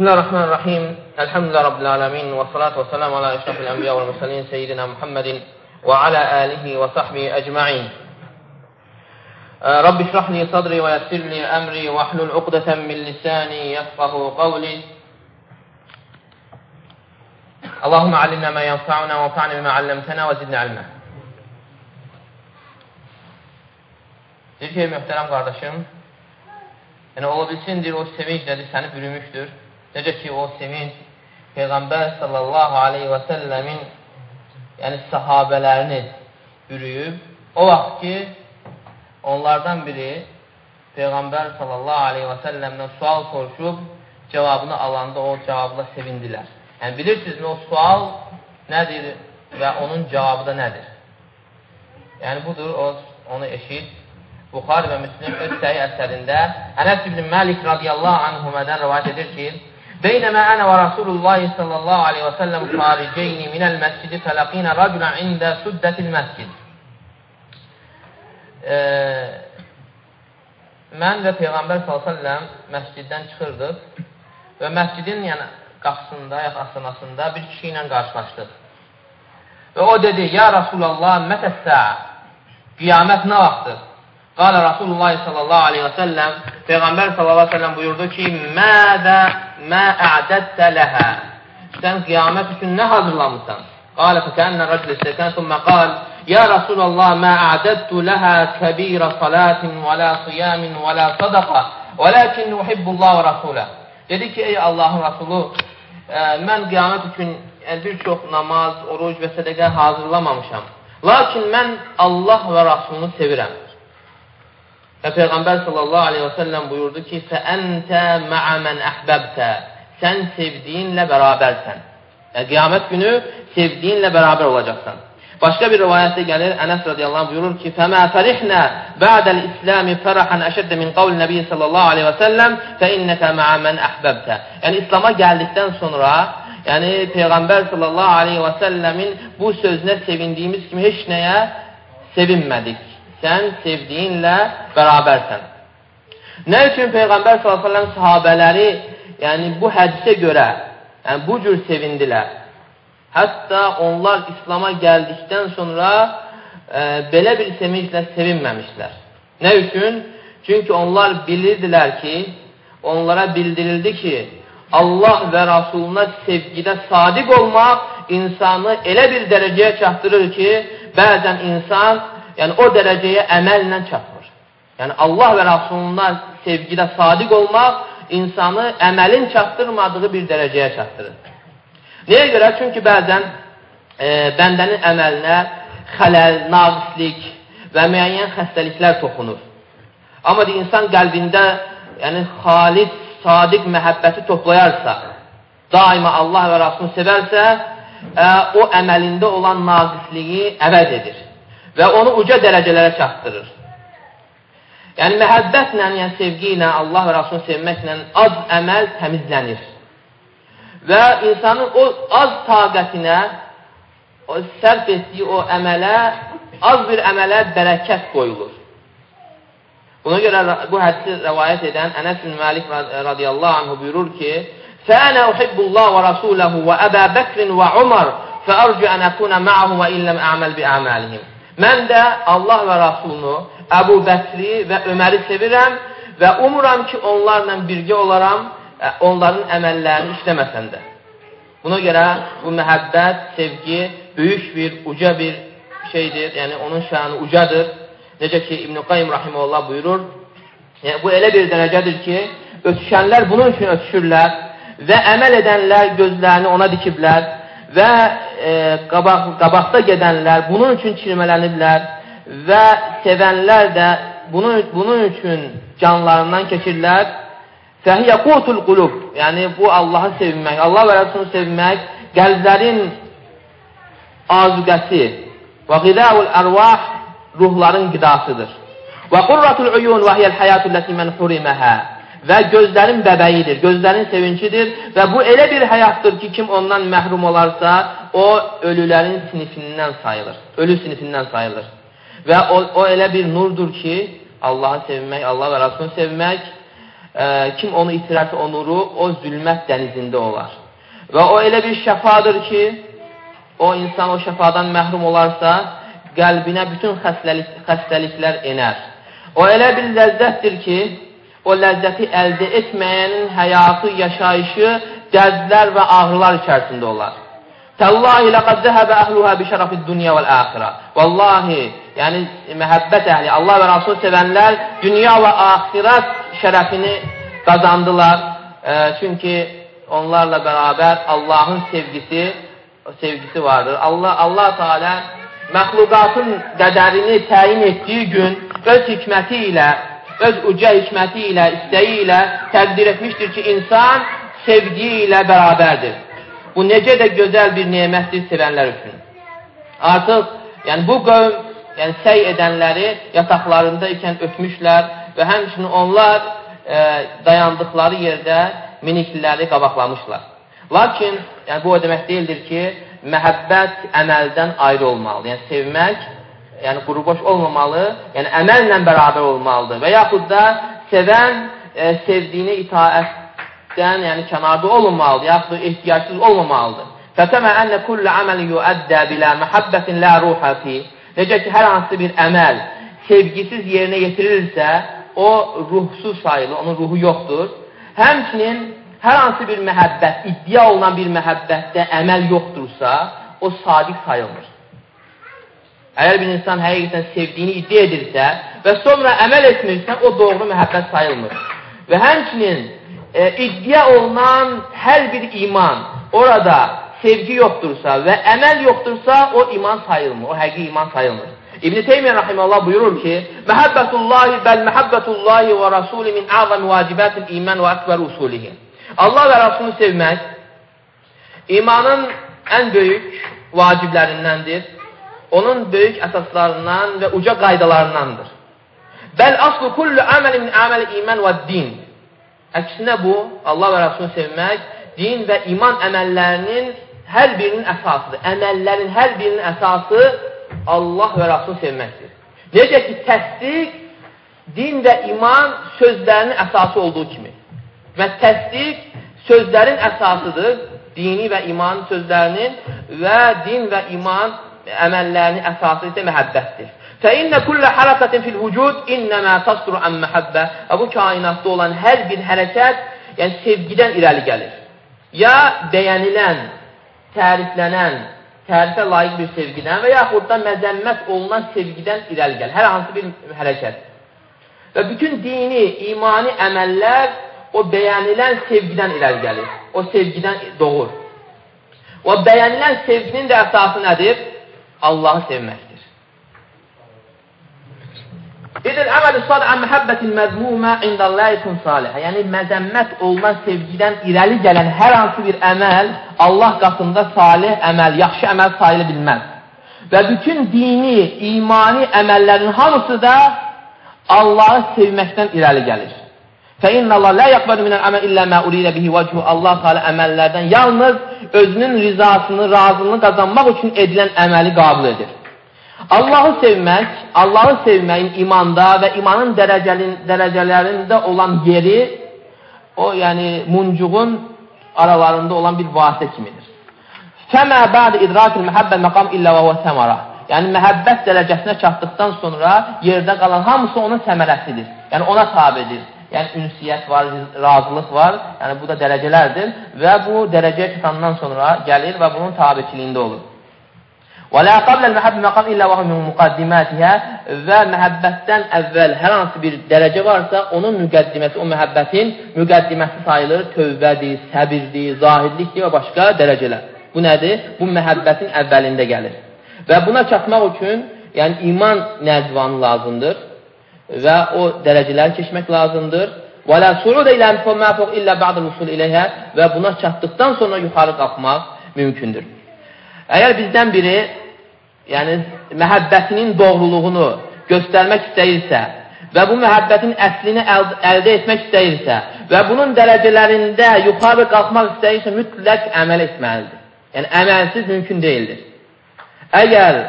Bismillahirrahmanirrahim. Elhamdülillahi Rabbil alemin. Və salatu və selamu ala eşrafil enbiya və müsəlin seyyidina Muhammedin və ala alihi və sahbihi əcma'in. Rabbi şrahli sadri və yəssirli əmri və ahlul uqdətən min lisani yəfqahu qavli. Allahumma alimna ma yanfa'una və fa'na bima 'allamtana və zidna ilmə. Deyir ki, möhtərəm qardaşım, yəni ola bilsin, deyir, o sevinc nədir, səni bürümüşdür. Necə ki, o sevinc Peyğəmbər sallallahu aleyhi və səlləmin yəni sahabələrini bürüyüb. O vaxt ki, onlardan biri Peyğəmbər sallallahu aleyhi və səlləmdən sual soruşub, cavabını alanda o cavabla sevindilər. Yəni, bilirsinizmi, o sual nədir və onun cavabı da nədir? Yəni, budur, o, onu eşit. Buxar və Müslim öz səhi əsərində Ənəs ibn Məlik radiyallahu anhumədən rivayət edir ki, Ənə və Rasulullah sallallahu aleyhi və səlləm xariceyni minəl məscidi fələqinə rəculə ində süddətil məscid. E, mən və Peyğəmbər s.ə.v məsciddən çıxırdıq və məscidin yəni, qapısında, yaxud astanasında bir kişi ilə qarşılaşdıq. Və o dedi, Ya Rasulallah, mətəssə, qiyamət nə vaxtdır? Qalə Rasulullah sallallahu aleyhi və səlləm Peyğəmbər sallallahu aleyhi və səlləm buyurdu ki, Mədə mə ədəddə ləhə Sən qiyamət üçün nə hazırlamısan? Qalə fəkənnə rəclə istəkən thumma qal Ya Rasulallah mə ədəddu ləhə kəbirə salatin və la siyamin və la sadaqa və ləkin uhibbullah və rasulə Dedi ki, ey Allahın Rasulü ə, mən qiyamət üçün yəni, bir çox namaz, oruc və sədəqə hazırlamamışam. Lakin mən Allah və Rasulunu sevirəm. Və Peyğəmbər sallallahu aleyhi və səlləm buyurdu ki, Fəəntə mə'ə mən əhbəbtə Sən sevdiyinlə bərabərsən. Yəni, qiyamət günü sevdiyinlə bərabər olacaqsan. Başqa bir rivayətdə gəlir, Ənəs radiyallahu anh buyurur ki, Fəmə fərihnə bə'dəl İsləmi fərəxən əşəddə min qavl nəbi sallallahu aleyhi və səlləm fə innəkə mə'ə mən əhbəbtə. Yəni, İslama gəldikdən sonra, yəni Peyğəmbər sallallahu aleyhi və səlləmin bu sözünə sevindiyimiz kimi heç nəyə sevinmədik sən sevdiyinlə bərabərsən. Nə üçün Peyğəmbər s.ə.v sahabələri yəni bu hədisə görə yəni bu cür sevindilər? Hətta onlar İslama gəldikdən sonra e, belə bir sevinclə sevinməmişlər. Nə üçün? Çünki onlar bilirdilər ki, onlara bildirildi ki, Allah və Rasuluna sevgidə sadiq olmaq insanı elə bir dərəcəyə çatdırır ki, bəzən insan yəni o dərəcəyə əməllə çatmır. Yəni Allah və Rasuluna sevgidə sadiq olmaq insanı əməlin çatdırmadığı bir dərəcəyə çatdırır. Nəyə görə? Çünki bəzən e, bəndənin əməlinə xələl, naqislik və müəyyən xəstəliklər toxunur. Amma de, insan qəlbində yəni xalis, sadiq məhəbbəti toplayarsa, daima Allah və Rasulunu sevərsə, ə, e, o əməlində olan naqisliyi əvəz edir və onu uca dərəcələrə çatdırır. Yəni, məhəbbətlə, yəni sevgi ilə, Allah və Rasulunu sevməklə az əməl təmizlənir. Və insanın o az taqətinə, o sərf etdiyi o əmələ, az bir əmələ bərəkət qoyulur. Buna görə bu hədisi rəvayət edən Ənəs bin Məlik radiyallahu anhu buyurur ki, rasuləhu və Əbə Bəkrin və Umar fəərcü ən əkunə məəhu və illəm əməl bi əməlihim. Mən də Allah və Rasulunu, Əbu Bəkri və Öməri sevirəm və umuram ki, onlarla birgə olaram, e, onların əməllərini işləməsən də. Buna görə bu məhəbbət, sevgi böyük bir, uca bir şeydir, yəni onun şanı ucadır. Necə ki, İbn-i Qayyim Rahimullah buyurur, yəni, bu elə bir dərəcədir ki, ötüşənlər bunun üçün ötüşürlər və əməl edənlər gözlərini ona dikiblər və e, qabaq, qabaqda gedənlər bunun üçün çirmələniblər və sevənlər də bunun, bunun üçün canlarından keçirlər. Fəhiyyə qutul qulub, yəni bu Allahı sevmək, Allah və Rəsulunu sevmək qəlblərin azuqəsi və qidəul ərvah ruhların qidasıdır. Və qurratul uyun və hiyəl həyatü ləti mən huriməhə və gözlərin bəbəyidir, gözlərin sevincidir və bu elə bir həyatdır ki, kim ondan məhrum olarsa, o ölülərin sinifindən sayılır, ölü sinifindən sayılır. Və o, o elə bir nurdur ki, Allahı sevmək, Allah və Rasulunu sevmək, ə, kim onu itirərsə o nuru, o zülmət dənizində olar. Və o elə bir şəfadır ki, o insan o şəfadan məhrum olarsa, qəlbinə bütün xəstəlik, xəstəliklər enər. O elə bir ləzzətdir ki, o ləzzəti əldə etməyənin həyatı, yaşayışı dərdlər və ağrılar içərisində olar. Təllahi ləqəd zəhəbə əhluhə bi şərəfid dünya vəl əxirə. Vallahi, yəni məhəbbət əhli, Allah və Rasul sevənlər dünya və axirət şərəfini qazandılar. E, çünki onlarla bərabər Allahın sevgisi sevgisi vardır. Allah Allah Teala məxluqatın qədərini təyin etdiyi gün öz hikməti ilə, öz uca hikməti ilə, istəyi ilə təqdir etmişdir ki, insan sevdiyi ilə bərabərdir. Bu necə də gözəl bir nemətdir sevənlər üçün. Artıq yəni bu qövm yəni səy edənləri yataqlarında ikən ötmüşlər və həmçinin onlar e, dayandıqları yerdə minikliləri qabaqlamışlar. Lakin yəni, bu o demək deyildir ki, məhəbbət əməldən ayrı olmalı. Yəni, sevmək yəni, quruboş olmamalı, yəni əməllə bərabər olmalıdır. Və yaxud da sevən e, sevdiyini itaətdən yəni, kənarda olunmalıdır, yaxud da ehtiyacsız olmamalıdır. Fətəmə ənə kullə əməli yuəddə bilə məhəbbətin lə ruhə fi. Necə ki, hər hansı bir əməl sevgisiz yerinə yetirilirsə, o ruhsuz sayılır, onun ruhu yoxdur. Həmçinin hər hansı bir məhəbbət, iddia olunan bir məhəbbətdə əməl yoxdursa, o sadiq sayılmır. Əgər bir insan həqiqətən sevdiyini iddia edirsə və sonra əməl etmirsə, o doğru məhəbbət sayılmır. Və həmçinin e, iddia olunan hər bir iman orada sevgi yoxdursa və əməl yoxdursa, o iman sayılmır, o həqiqi iman sayılmır. İbn-i Teymiyyə rahiməllah buyurur ki, Məhəbbətullahi bəl məhəbbətullahi və rasuli min azam vacibətil iman və əkbər usulihi. Allah və Rasulunu sevmək imanın ən böyük vaciblərindəndir. Onun böyük əsaslarından və uca qaydalarındandır. Bəl aslu kullu əməli min əməli iman və din. Əksinə bu, Allah və Rasulunu sevmək, din və iman əməllərinin hər birinin əsasıdır. Əməllərin hər birinin əsası Allah və Rasul sevməkdir. Necə ki, təsdiq din və iman sözlərinin əsası olduğu kimi. Və təsdiq sözlərin əsasıdır, dini və iman sözlərinin və din və iman əməllərinin əsası isə məhəbbətdir. Fəinnə kullə hərəkətin fil vücud innəmə tasduru ən məhəbbə. Və bu kainatda olan hər bir hərəkət, yəni sevgidən irəli gəlir. Ya bəyənilən, təriflənən, tərifə layiq bir sevgidən və yaxud da məzəmmət olunan sevgidən irəli gəlir. Hər hansı bir hərəkət. Və bütün dini, imani əməllər o bəyənilən sevgidən irəli gəlir. O sevgidən doğur. O bəyənilən sevginin də əsası nədir? Allahı sevməkdir. İdil əməli sad ən məhəbbətin məzmumə indəlləyikun salihə. Yəni, məzəmmət olunan sevgidən irəli gələn hər hansı bir əməl Allah qatında salih əməl, yaxşı əməl sayılı bilməz. Və bütün dini, imani əməllərin hamısı da Allahı sevməkdən irəli gəlir. فَاِنَّ اللّٰهِ لَا يَقْبَلُ مِنَ الْعَمَلِ إِلَّا مَا اُرِيدَ بِهِ وَجْهُ Allah Teala əməllərdən yalnız özünün rizasını, razılığını qazanmaq üçün edilən əməli qabul edir. Allahı sevmək, Allahı sevməyin imanda və imanın dərəcələrində olan yeri o, yəni muncuğun aralarında olan bir vasitə kimidir. Fəmə bəd idrakil məhəbbə məqam illə və huvə səmara. Yəni, məhəbbət dərəcəsinə çatdıqdan sonra yerdə qalan hamısı onun səmərəsidir. Yəni, ona tabidir yəni ünsiyyət var, razılıq var, yəni bu da dərəcələrdir və bu dərəcəyə çatandan sonra gəlir və bunun tabiçiliyində olur. Və la qabla al-mahabbə məqam illə və min muqaddimatiha və məhəbbətdən əvvəl hər hansı bir dərəcə varsa, onun müqəddiməsi, o məhəbbətin müqəddiməsi sayılır, tövbədir, səbirdir, zahidlikdir və başqa dərəcələr. Bu nədir? Bu məhəbbətin əvvəlində gəlir. Və buna çatmaq üçün, yəni iman nəzvanı lazımdır və o dərəcələri keçmək lazımdır. Və la suudə ilə ma fawq illə ba'dal usul ileyhə və buna çatdıqdan sonra yuxarı qalxmaq mümkündür. Əgər bizdən biri yəni məhəbbətinin doğruluğunu göstərmək istəyirsə və bu məhəbbətin əslini əl əldə etmək istəyirsə və bunun dərəcələrində yuxarı qalxmaq istəyirsə mütləq əməl etməlidir. Yəni əməlsiz mümkün deyildir. Əgər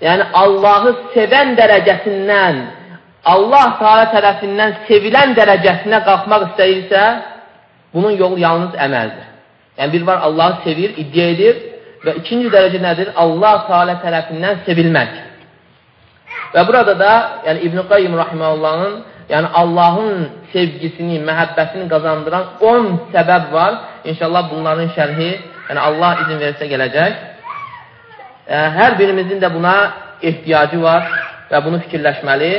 yəni Allahı sevən dərəcəsindən Allah Taala tərəfindən sevilən dərəcəsinə qalxmaq istəyirsə, bunun yolu yalnız əməldir. Yəni bir var Allahı sevir, iddia edir və ikinci dərəcə nədir? Allah Taala tərəfindən sevilmək. Və burada da yəni İbn Qayyim rahimehullahın yəni Allahın sevgisini, məhəbbətini qazandıran 10 səbəb var. İnşallah bunların şərhi, yəni Allah izin versə gələcək. Hər birimizin də buna ehtiyacı var və bunu fikirləşməli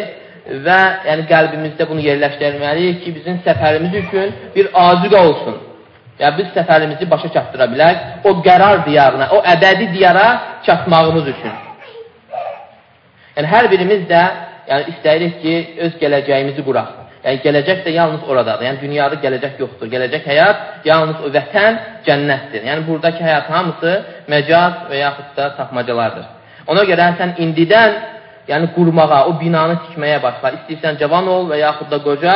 və yəni qəlbimizdə bunu yerləşdirməliyik ki, bizim səfərimiz üçün bir azuqə olsun. Yəni biz səfərimizi başa çatdıra bilək o qərar diyarına, o əbədi diyara çatmağımız üçün. Yəni hər birimiz də yəni istəyirik ki, öz gələcəyimizi quraq. Yəni gələcək də yalnız oradadır. Yəni dünyada gələcək yoxdur. Gələcək həyat yalnız o vətən cənnətdir. Yəni buradakı həyat hamısı məcaz və yaxud da tapmacalardır. Ona görə sən indidən yəni qurmağa, o binanı tikməyə başla. İstəyirsən cavan ol və yaxud da qoca,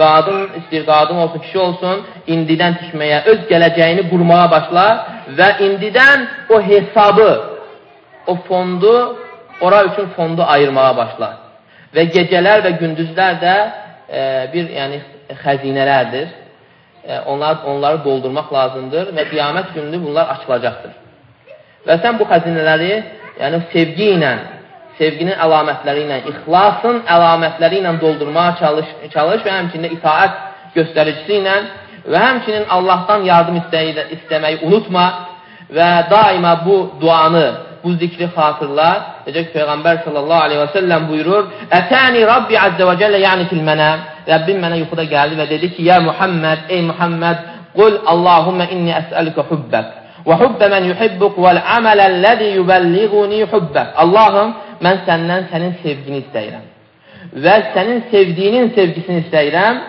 qadın, istəyir qadın olsun, kişi olsun, indidən tikməyə, öz gələcəyini qurmağa başla və indidən o hesabı, o fondu, ora üçün fondu ayırmağa başla. Və gecələr və gündüzlər də e, bir yəni xəzinələrdir. E, onlar, onları doldurmaq lazımdır və qiyamət günü bunlar açılacaqdır. Və sən bu xəzinələri yəni sevgi ilə, sevginin əlamətləri ilə, ixlasın əlamətləri ilə doldurmağa çalış, çalış və həmçində itaət göstəricisi ilə və həmçinin Allahdan yardım istəyi, istəməyi unutma və daima bu duanı, bu zikri xatırla. Necə ki, Peyğəmbər sallallahu aleyhi və səlləm buyurur, Ətəni Rabbi əzzə və cəllə yəni filmənə, Rəbbim mənə yuxuda gəldi və dedi ki, Ya Muhammed, ey Muhammed, qul Allahumma inni əsəlikə hubbək və hubbə mən yuhibbuk vəl əmələl-ləzi yubəlliğuni hubbək. Allahım, mən səndən sənin sevgini istəyirəm və sənin sevdiyinin sevgisini istəyirəm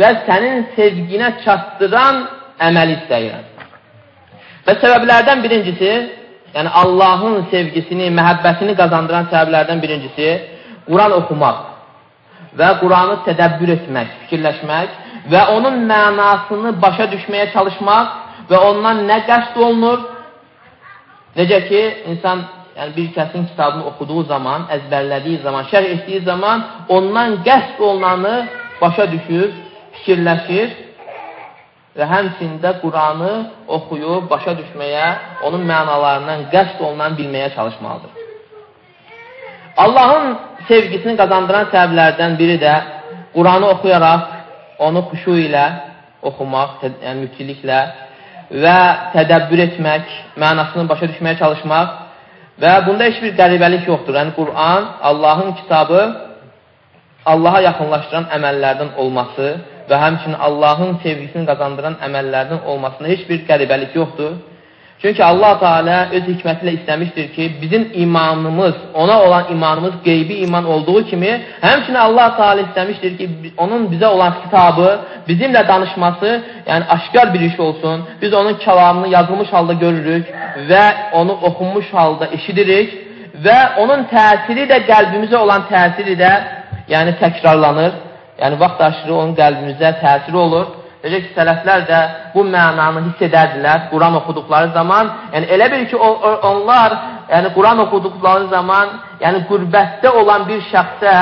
və sənin sevginə çatdıran əməli istəyirəm. Və səbəblərdən birincisi, yəni Allahın sevgisini, məhəbbətini qazandıran səbəblərdən birincisi Quran oxumaq və Quranı tədəbbür etmək, fikirləşmək və onun mənasını başa düşməyə çalışmaq və ondan nə qəsd olunur? Necə ki, insan yəni bir kəsin kitabını oxuduğu zaman, əzbərlədiyi zaman, şərh etdiyi zaman ondan qəsd olunanı başa düşür, fikirləşir və həmçində Quranı oxuyub, başa düşməyə, onun mənalarından qəsd olunan bilməyə çalışmalıdır. Allahın sevgisini qazandıran səbəblərdən biri də Quranı oxuyaraq, onu xuşu ilə oxumaq, yəni mütkiliklə və tədəbbür etmək, mənasını başa düşməyə çalışmaq Və bunda heç bir qəribəlik yoxdur. Yəni, Qur'an, Allahın kitabı, Allaha yaxınlaşdıran əməllərdən olması və həmçinin Allahın sevgisini qazandıran əməllərdən olmasında heç bir qəribəlik yoxdur. Çünki Allah Teala öz hikməti ilə istəmişdir ki, bizim imanımız, ona olan imanımız qeybi iman olduğu kimi, həmçinin Allah Teala istəmişdir ki, onun bizə olan kitabı, bizimlə danışması, yəni aşkar bir iş olsun. Biz onun kəlamını yazılmış halda görürük və onu oxunmuş halda eşidirik və onun təsiri də qəlbimizə olan təsiri də yəni təkrarlanır. Yəni vaxt aşırı onun qəlbimizə təsiri olur. Necə ki, sələflər də bu mənanı hiss edərdilər Quran oxuduqları zaman. Yəni, elə bil ki, onlar yəni, Quran oxuduqları zaman yəni, qürbətdə olan bir şəxsə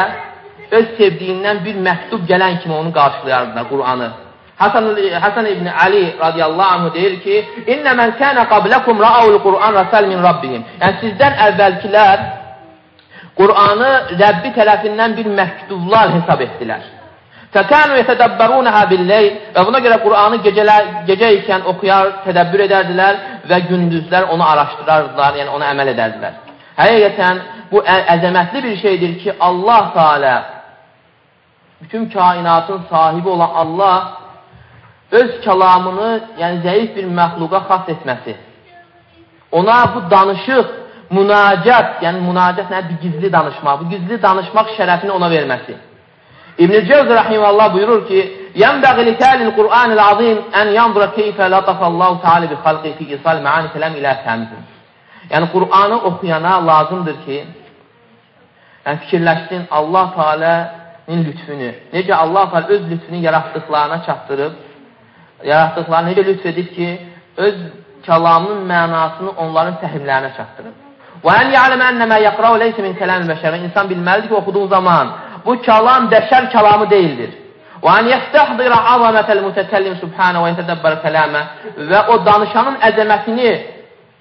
öz sevdiyindən bir məktub gələn kimi onu qarşılayardılar Quranı. Hasan, Hasan ibn Ali radiyallahu anhu deyir ki, İnnə mən kənə qabləkum rəavul Quran rəsəl min Rabbihim. Yəni, sizdən əvvəlkilər Quranı Rəbbi tərəfindən bir məktublar hesab etdilər. Fəkənu yətədəbbərunəhə billeyl və buna görə Qur'anı gecələr, gecə ikən oxuyar, tədəbbür edərdilər və gündüzlər onu araşdırardılar, yəni ona əməl edərdilər. Həqiqətən bu əzəmətli bir şeydir ki, Allah Teala bütün kainatın sahibi olan Allah öz kəlamını, yəni zəif bir məxluqa xas etməsi, ona bu danışıq, münacat, yəni münacat nədir? Gizli danışmaq, bu gizli danışmaq şərəfini ona verməsi. İbn-i Cevzi Rahiməllah buyurur ki, ينبغي لتالي القرآن العظيم أن ينظر كيف لطف الله تعالى بخلقه في إيصال معاني kelam ilə təmizin. Yəni Qur'anı oxuyana lazımdır ki, yəni fikirləşsin Allah Teala'nın lütfünü. Necə Allah Teala öz lütfünü yaratdıqlarına çatdırıb, yaratdıqlarına necə lütf edib ki, öz kəlamının mənasını onların fəhimlərinə çatdırıb. Və ən ya'ləmə ennəmə yəqra'u leysə min kəlam-i bəşərə. İnsan bilməlidir ki, oxuduğu zaman bu kəlam bəşər kəlamı deyildir. Və an yəstəhdira azamətəl mütəkəllim subhanə və yətədəbbər kələmə və o danışanın əzəmətini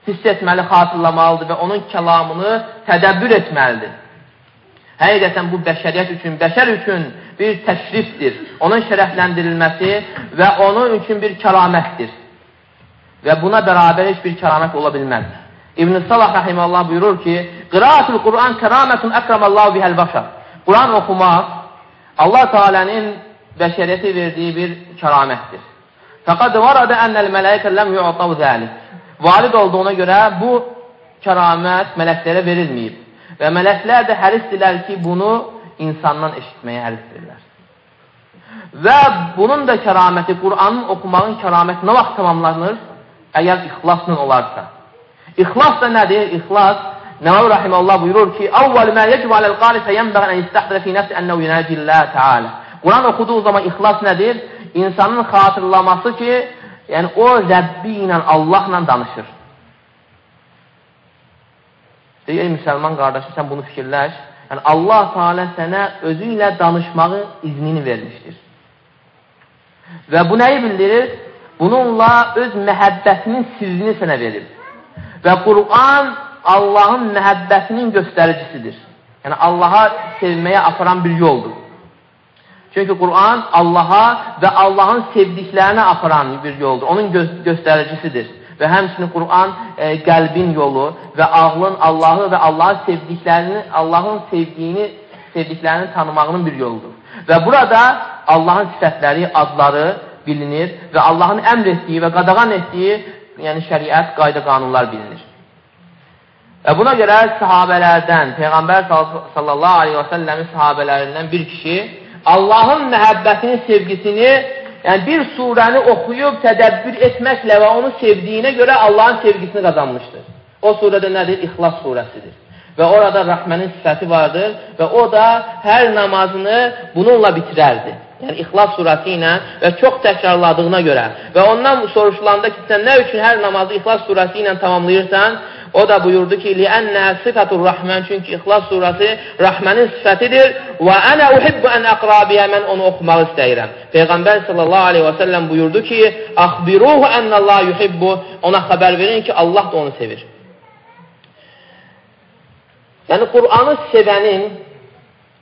hiss etməli, xatırlamalıdır və onun kəlamını tədəbbür etməlidir. Həqiqətən bu bəşəriyyət üçün, bəşər üçün bir təşrifdir. Onun şərəfləndirilməsi və onun üçün bir kəramətdir. Və buna bərabər heç bir kəramət ola bilməz. İbn-i Salah rəhiməllah buyurur ki, Qiraatul Quran kəramətun əkramallahu bihəl başar. Quran oxumaq Allah Teala'nın bəşəriyyəti verdiyi bir kəramətdir. Fəqad varadə ənəl mələikə ləm yu'tav zəlik. Valid olduğuna görə bu kəramət mələklərə verilməyib. Və mələklər də hərisdirlər ki, bunu insandan eşitməyə hərisdirlər. Və bunun da kəraməti, Qur'anın oxumağın kəraməti nə vaxt tamamlanır? Əgər ixlasla olarsa. İxlas da nədir? İxlas, Nəvavi Rahiməllah buyurur ki, Əvvəl mə yəcib aləl qari fəyənbəğən ən istəxdirə fi nəfsi ənəv yunəcilləh Teala. Quran oxuduğu zaman ixlas nədir? İnsanın xatırlaması ki, yəni o Rəbbi ilə, Allahla danışır. Deyir, ey müsəlman qardaşı, sən bunu fikirləş. Yəni, Allah Teala sənə özü ilə danışmağı iznini vermişdir. Və bu nəyi bildirir? Bununla öz məhəbbətinin sirrini sənə verir. Və Qur'an Allahın məhəbbətinin göstəricisidir. Yəni, Allaha sevməyə aparan bir yoldur. Çünki Qur'an Allaha və Allahın sevdiklərinə aparan bir yoldur. Onun gö göstəricisidir. Və həmçinin Qur'an e, qəlbin yolu və ağlın Allahı və Allahın sevdiklərini, Allahın sevdiyini, sevdiklərini tanımağının bir yoludur. Və burada Allahın sifətləri, adları bilinir və Allahın əmr etdiyi və qadağan etdiyi yəni şəriət, qayda, qanunlar bilinir. Və buna görə sahabələrdən, Peyğəmbər sallallahu aleyhi və səlləmin sahabələrindən bir kişi Allahın məhəbbətini, sevgisini Yəni bir surəni oxuyub tədəbbür etməklə və onu sevdiyinə görə Allahın sevgisini qazanmışdır. O surədə nədir? İxlas surəsidir. Və orada rəhmənin sifəti vardır və o da hər namazını bununla bitirərdi Yəni İxlas surəsi ilə və çox təkrarladığına görə və ondan soruşulanda ki, sən nə üçün hər namazı İxlas surəsi ilə tamamlayırsan? O da buyurdu ki, لِأَنَّهَا صِفَةُ الرَّحْمَنِ Çünki İxlas surəsi rəhmənin sifətidir. Və ənə uhibbu ən əqrabiyə mən onu oxumaq istəyirəm. Peyğəmbər sallallahu aleyhi və səlləm buyurdu ki, Əxbiruhu ənəllah yuhibbu Ona xəbər verin ki, Allah da onu sevir. Yəni, Qur'anı sevənin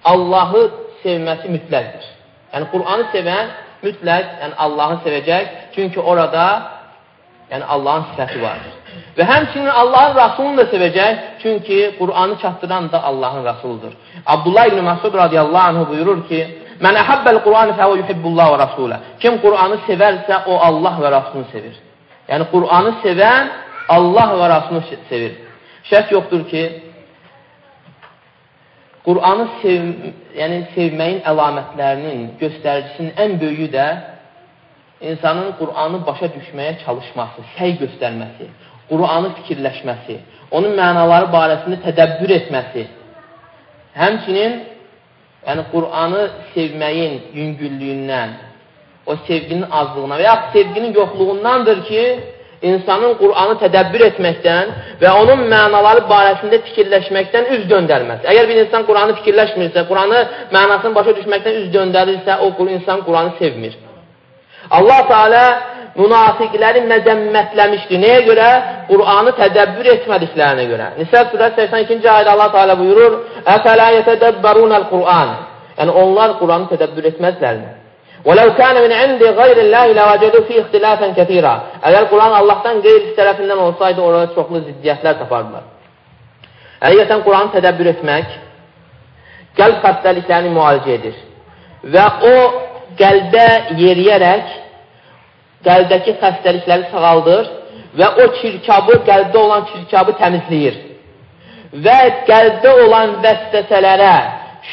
Allahı sevməsi mütləqdir. Yəni, Qur'anı sevən mütləq yəni, Allahı sevəcək. Çünki orada yəni, Allahın sifəti vardır. Və həmçinin Allahın Rasulunu da sevəcək, çünki Qur'anı çatdıran da Allahın Rasuludur. Abdullah ibn Məsud radiyallahu anh buyurur ki, Mən əhəbbəl Qur'anı fəvə yuhibbullah və rasulə. Kim Qur'anı sevərsə, o Allah və Rasulunu sevir. Yəni, Qur'anı sevən Allah və Rasulunu sevir. Şək yoxdur ki, Qur'anı sev, yəni, sevməyin əlamətlərinin göstəricisinin ən böyüyü də insanın Qur'anı başa düşməyə çalışması, səy göstərməsi, Qur'anı fikirləşməsi, onun mənaları barəsində tədəbbür etməsi, həmçinin yəni Qur'anı sevməyin yüngüllüyündən, o sevginin azlığına və yaxud sevginin yoxluğundandır ki, insanın Qur'anı tədəbbür etməkdən və onun mənaları barəsində fikirləşməkdən üz döndərməz. Əgər bir insan Qur'anı fikirləşmirsə, Qur'anı mənasını başa düşməkdən üz döndərirsə, o insan Qur'anı sevmir. Allah Teala münafiqləri məzəmmətləmişdir. Nəyə görə? Qur'anı tədəbbür etmədiklərinə görə. Nisə surəsi 82-ci ayədə Allah Teala buyurur: "Əfələ yetədəbbərunəl Qur'an." Yəni onlar Qur'anı tədəbbür etməzlərmi? وَلَوْ كَانَ مِنْ عِنْدِ غَيْرِ اللّٰهِ لَوَجَدُوا فِي اِخْتِلَافًا كَثِيرًا Əgər Quran Allahdan qeyrisi tərəfindən olsaydı, orada çoxlu ziddiyyətlər tapardılar. Həqiqətən Quranı tədəbbür etmək qəlb xəstəliklərini müalicə edir və o qəlbə yeriyərək qəlbdəki xəstəlikləri sağaldır və o çirkabı, qəlbdə olan çirkabı təmizləyir. Və qəlbdə olan vəsvəsələrə,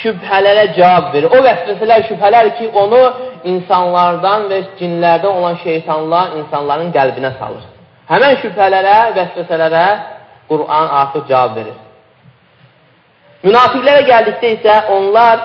şübhələrə cavab verir. O vəsvəsələr, şübhələr ki, onu insanlardan və cinlərdən olan şeytanlar insanların qəlbinə salır. Həmən şübhələrə, vəsvəsələrə Qur'an artıq cavab verir. Münafiqlərə gəldikdə isə onlar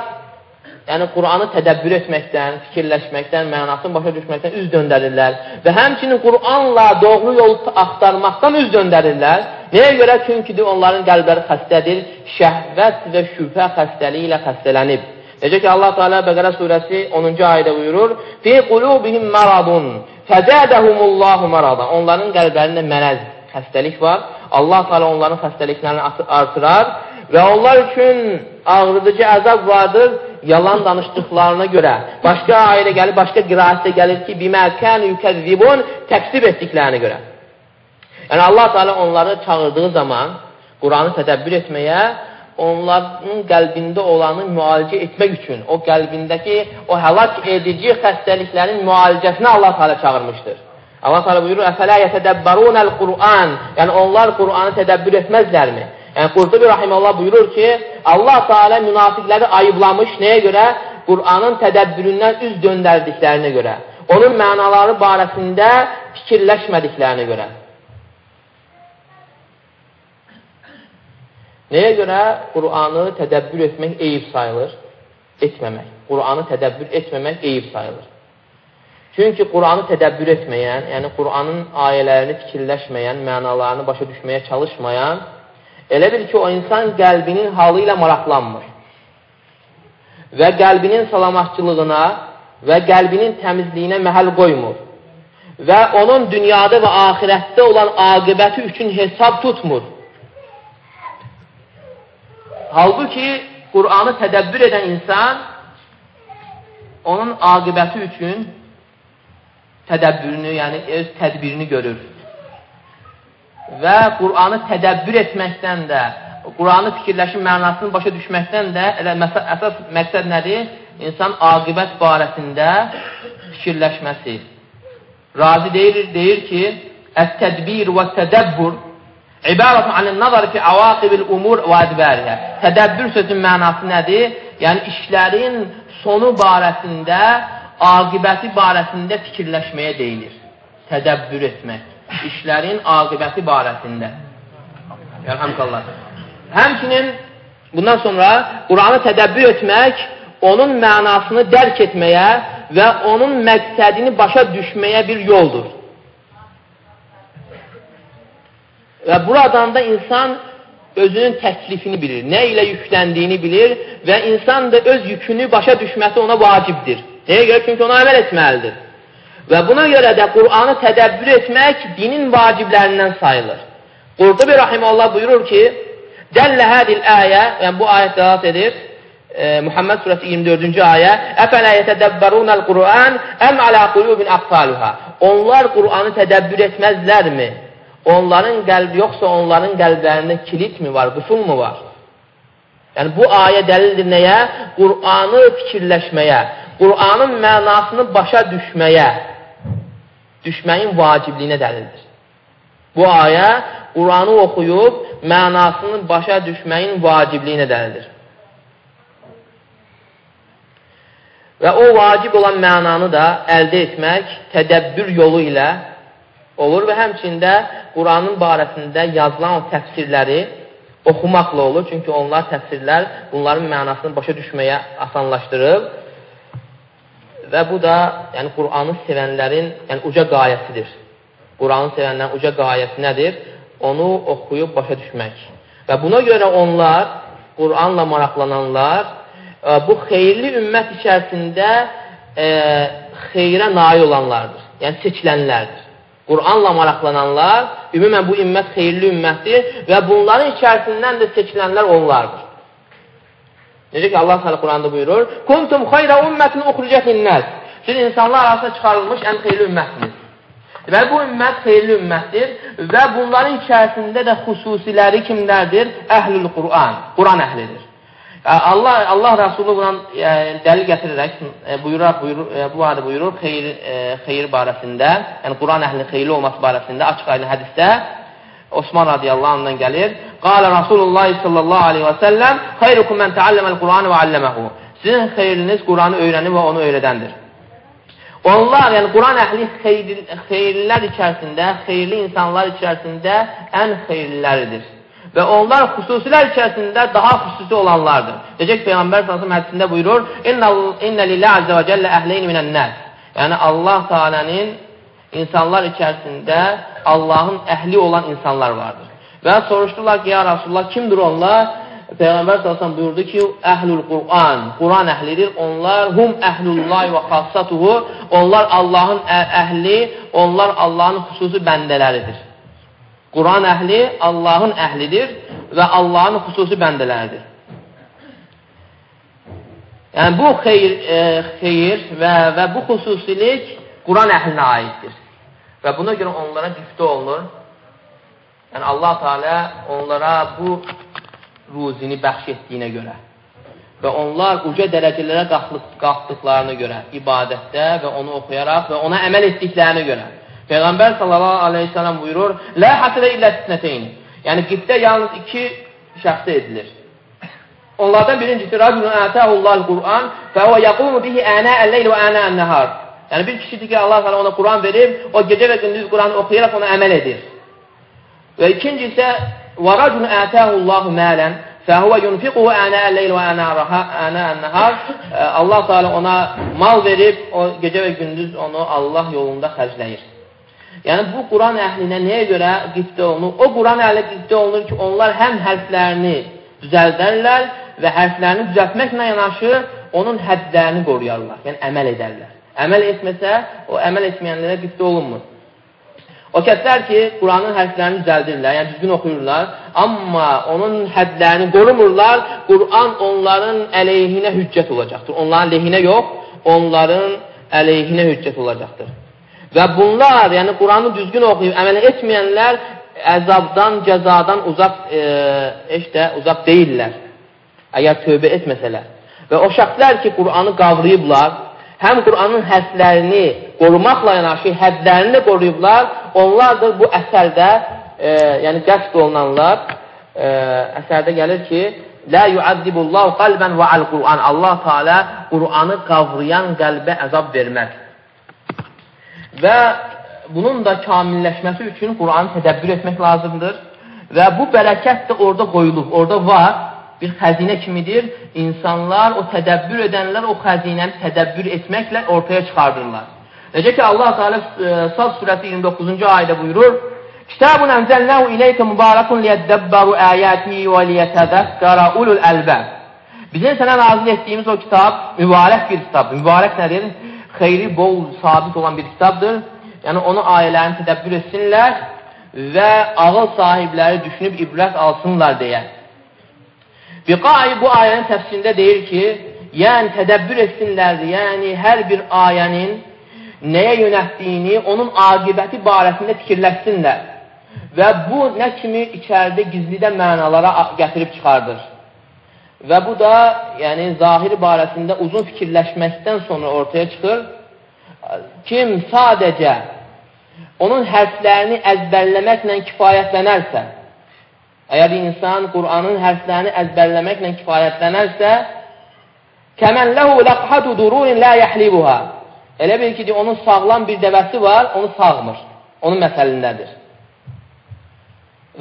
yəni Qur'anı tədəbbür etməkdən, fikirləşməkdən, mənasını başa düşməkdən üz döndərirlər və həmçinin Qur'anla doğru yol axtarmaqdan üz döndərirlər. Nəyə görə? Çünki onların qəlbləri xəstədir, şəhvət və şübhə xəstəliyi ilə xəstələnib. Necə ki, Allah Teala Bəqərə surəsi 10-cu ayədə buyurur: "Fi qulubihim maradun fazadahumullahu marada." Onların qəlblərində mərəz, xəstəlik var. Allah Teala onların xəstəliklərini artırar və onlar üçün ağrıdıcı əzab vardır yalan danışdıqlarına görə. Başqa ayədə gəlir, başqa qiraətdə gəlir ki, "Bimə kan yukezzibun" təksib etdiklərinə görə. Yəni Allah Teala onları çağırdığı zaman Quranı tədəbbür etməyə onların qəlbində olanı müalicə etmək üçün, o qəlbindəki o həlak edici xəstəliklərin müalicəsinə Allah Teala çağırmışdır. Allah Teala buyurur: "Əfələ yetədəbbərunəl Qur'an?" Yəni onlar Qur'anı tədəbbür etməzlərmi? Yəni Qurtubi rahimehullah buyurur ki, Allah Teala münafiqləri ayıblamış nəyə görə? Qur'anın tədəbbüründən üz döndərdiklərinə görə. Onun mənaları barəsində fikirləşmədiklərinə görə. Nəyə görə Qur'anı tədəbbür etmək eyib sayılır? Etməmək. Qur'anı tədəbbür etməmək eyib sayılır. Çünki Qur'anı tədəbbür etməyən, yəni Qur'anın ayələrini fikirləşməyən, mənalarını başa düşməyə çalışmayan, elə bil ki, o insan qəlbinin halı ilə maraqlanmır. Və qəlbinin salamatçılığına və qəlbinin təmizliyinə məhəl qoymur. Və onun dünyada və ahirətdə olan aqibəti üçün hesab tutmur. Halbuki Qur'anı tədəbbür edən insan onun aqibəti üçün tədəbbürünü, yəni öz tədbirini görür. Və Qur'anı tədəbbür etməkdən də, Qur'anı fikirləşin mənasını başa düşməkdən də elə əsas məqsəd nədir? İnsan aqibət barəsində fikirləşməsi. Razi deyir, deyir ki, Ət-tədbir və tədəbbür İbarətun anin nazar fi avaqibil umur və adbəriyə. Tədəbbür sözün mənası nədir? Yəni, işlərin sonu barəsində, aqibəti barəsində fikirləşməyə deyilir. Tədəbbür etmək. İşlərin aqibəti barəsində. Yərhəmqallah. Həmçinin bundan sonra Quranı tədəbbür etmək, onun mənasını dərk etməyə və onun məqsədini başa düşməyə bir yoldur. Və buradan da insan özünün təklifini bilir, nə ilə yükləndiyini bilir və insan da öz yükünü başa düşməsi ona vacibdir. Nəyə görə? Çünki ona əməl etməlidir. Və buna görə də Qur'anı tədəbbür etmək dinin vaciblərindən sayılır. Qurdubi Rahiməllah buyurur ki, Dəllə hədil əyə, yəni bu ayət dəlat edir, e, Muhammed surəsi 24-cü ayə, Əfələ yətədəbbərunəl Qur'an, əm alə qulubin əqfaluhə. Onlar Qur'anı tədəbbür etməzlərmi? Onların qəlbi yoxsa onların qəlblərində kilit mi var, qıfıl mı var? Yəni, bu ayə dəlildir nəyə? Qur'anı fikirləşməyə, Qur'anın mənasını başa düşməyə, düşməyin vacibliyinə dəlildir. Bu ayə Qur'anı oxuyub, mənasını başa düşməyin vacibliyinə dəlildir. Və o vacib olan mənanı da əldə etmək tədəbbür yolu ilə olur və həmçində Quranın barəsində yazılan o təfsirləri oxumaqla olur. Çünki onlar təfsirlər bunların mənasını başa düşməyə asanlaşdırıb və bu da yəni Quranı sevənlərin yəni uca qayəsidir. Quranı sevənlərin uca qayəsi nədir? Onu oxuyub başa düşmək. Və buna görə onlar, Quranla maraqlananlar, e, bu xeyirli ümmət içərisində e, xeyrə nail olanlardır. Yəni seçilənlərdir. Qur'anla maraqlananlar, ümumən bu ümmət xeyirli ümmətdir və bunların içərisindən də seçilənlər onlardır. Necə ki, Allah s.ə. Quranda buyurur, Kuntum xayrə ümmətin uxricət innəs. Siz insanlar arasında çıxarılmış ən xeyirli ümmətiniz. Və bu ümmət xeyirli ümmətdir və bunların içərisində də xüsusiləri kimlərdir? Əhlül Qur'an, Quran əhlidir. Allah Allah Rəsulu buna yəni, dəlil gətirərək e, buyurur, buyurur e, bu adı buyurur xeyir e, xeyir barəsində, yəni Quran əhlinin xeyirli olması barəsində açıq aydın hədisdə Osman radiyallahu anhdan gəlir. Qala Rasulullah sallallahu aleyhi və səlləm xeyrukum mən təalləməl Quranı və alləməhu. Sizin xeyriniz Quranı öyrənir və onu öyrədəndir. Onlar, yəni Quran əhli xeyirlilər içərisində, xeyirli insanlar içərisində ən xeyirliləridir. Və onlar xüsusilər içərisində daha xüsusi olanlardır. Ki, Peyğəmbər sallallahu hədisində buyurur: "İnna lillahi azza və cəllə əhleyn minən-nas." Yəni Allah Taala'nın insanlar içərisində Allahın əhli olan insanlar vardır. Və soruşdular ki, ya Rasulullah, kimdir onlar? Peyğəmbər sallallahu buyurdu ki, əhlul Qur'an, Quran əhlidir. Onlar hum əhlullah və xassatuhu. Onlar Allahın əhli, onlar Allahın xüsusi bəndələridir. Quran əhli Allahın əhlidir və Allahın xüsusi bəndələridir. Yəni bu xeyir, e, xeyir və, və bu xüsusilik Quran əhlinə aiddir. Və buna görə onlara qifdə olunur. Yəni Allah Teala onlara bu ruzini bəxş etdiyinə görə və onlar uca dərəcələrə qalxdıqlarına görə ibadətdə və onu oxuyaraq və ona əməl etdiklərinə görə. Peyğəmbər sallallahu aleyhi ve sellem buyurur, Lə həsilə illə isnəteyn. Yəni, qibdə yalnız iki şəxsə edilir. Onlardan birincisi, Racülün ətəhullahul Qur'an və o yəqumu bihi ənə əlleyl və ənə ənnəhar. Yəni, bir kişidir ki, Allah sana ona Qur'an verir, o gecə və gündüz Qur'anı oxuyaraq ona əməl edir. Və ikinci isə, və racülün ətəhullahu mələn fəhuvə yunfiquhu ənə əlleyl və ənə ənnəhar. Allah Teala ona mal verib, o gecə və gündüz onu Allah yolunda xərcləyir. Yəni, bu Quran əhlinə nəyə görə qibdə olunur? O Quran əhli qibdə olunur ki, onlar həm hərflərini düzəldərlər və hərflərini düzəltməklə yanaşı onun həddlərini qoruyarlar, yəni əməl edərlər. Əməl etməsə, o əməl etməyənlərə qibdə olunmur. O kəslər ki, Quranın hərflərini düzəldirlər, yəni düzgün oxuyurlar, amma onun həddlərini qorumurlar, Quran onların əleyhinə hüccət olacaqdır. Onların lehinə yox, onların əleyhinə hüccət olacaqdır. Və bunlar, yəni Quranı düzgün oxuyub əməl etməyənlər əzabdan, cəzadan uzaq, e, eşdə, uzaq deyirlər. Əgər tövbə etməsələr. Və o şəxslər ki, Quranı qavrayıblar, həm Quranın hədlərini qorumaqla yanaşı hədlərini qoruyublar, onlardır bu əsərdə, e, yəni qəsd olunanlar, e, əsərdə gəlir ki, Lə yuəzzibullahu qalbən və al-Qur'an. Allah Teala Qur'anı qavrayan qəlbə əzab verməz. Və bunun da kamilləşməsi üçün Qur'anı tədəbbür etmək lazımdır. Və bu bərəkət də orada qoyulub, orada var bir xəzinə kimidir. İnsanlar, o tədəbbür edənlər o xəzinəni tədəbbür etməklə ortaya çıxardırlar. Necə ki, Allah Teala e, Sad surəsi 29-cu ayədə buyurur, Kitabun ənzəlnəhu iləykə mübarəkun liyəddəbbəru əyəti və liyətədəkkara ulul əlbəb. Bizim sənə nazil etdiyimiz o kitab mübarək bir kitabdır. Mübarək nədir? Xeyri bol, sabit olan bir kitabdır. Yəni, onu ayələrini tədəbbür etsinlər və ağıl sahibləri düşünüb ibrət alsınlar deyə. Biqai bu ayənin təfsirində deyir ki, yəni tədəbbür etsinlərdir. Yəni hər bir ayənin nəyə yönətdiyini, onun aqibəti barəsində fikirləşsinlər. Və bu nə kimi içəridə gizlidə mənalara gətirib çıxardır. Və bu da yəni zahiri barəsində uzun fikirləşməkdən sonra ortaya çıxır. Kim sadəcə onun hərflərini əzbərləməklə kifayətlənərsə, Əgər insan Qur'anın hərflərini əzbərləməklə kifayətlənərsə, kəmən ləhu ləqhatu dururin lə yəhlibuha. Elə bil ki, onun sağlam bir dəvəsi var, onu sağmır. Onun məsəlindədir.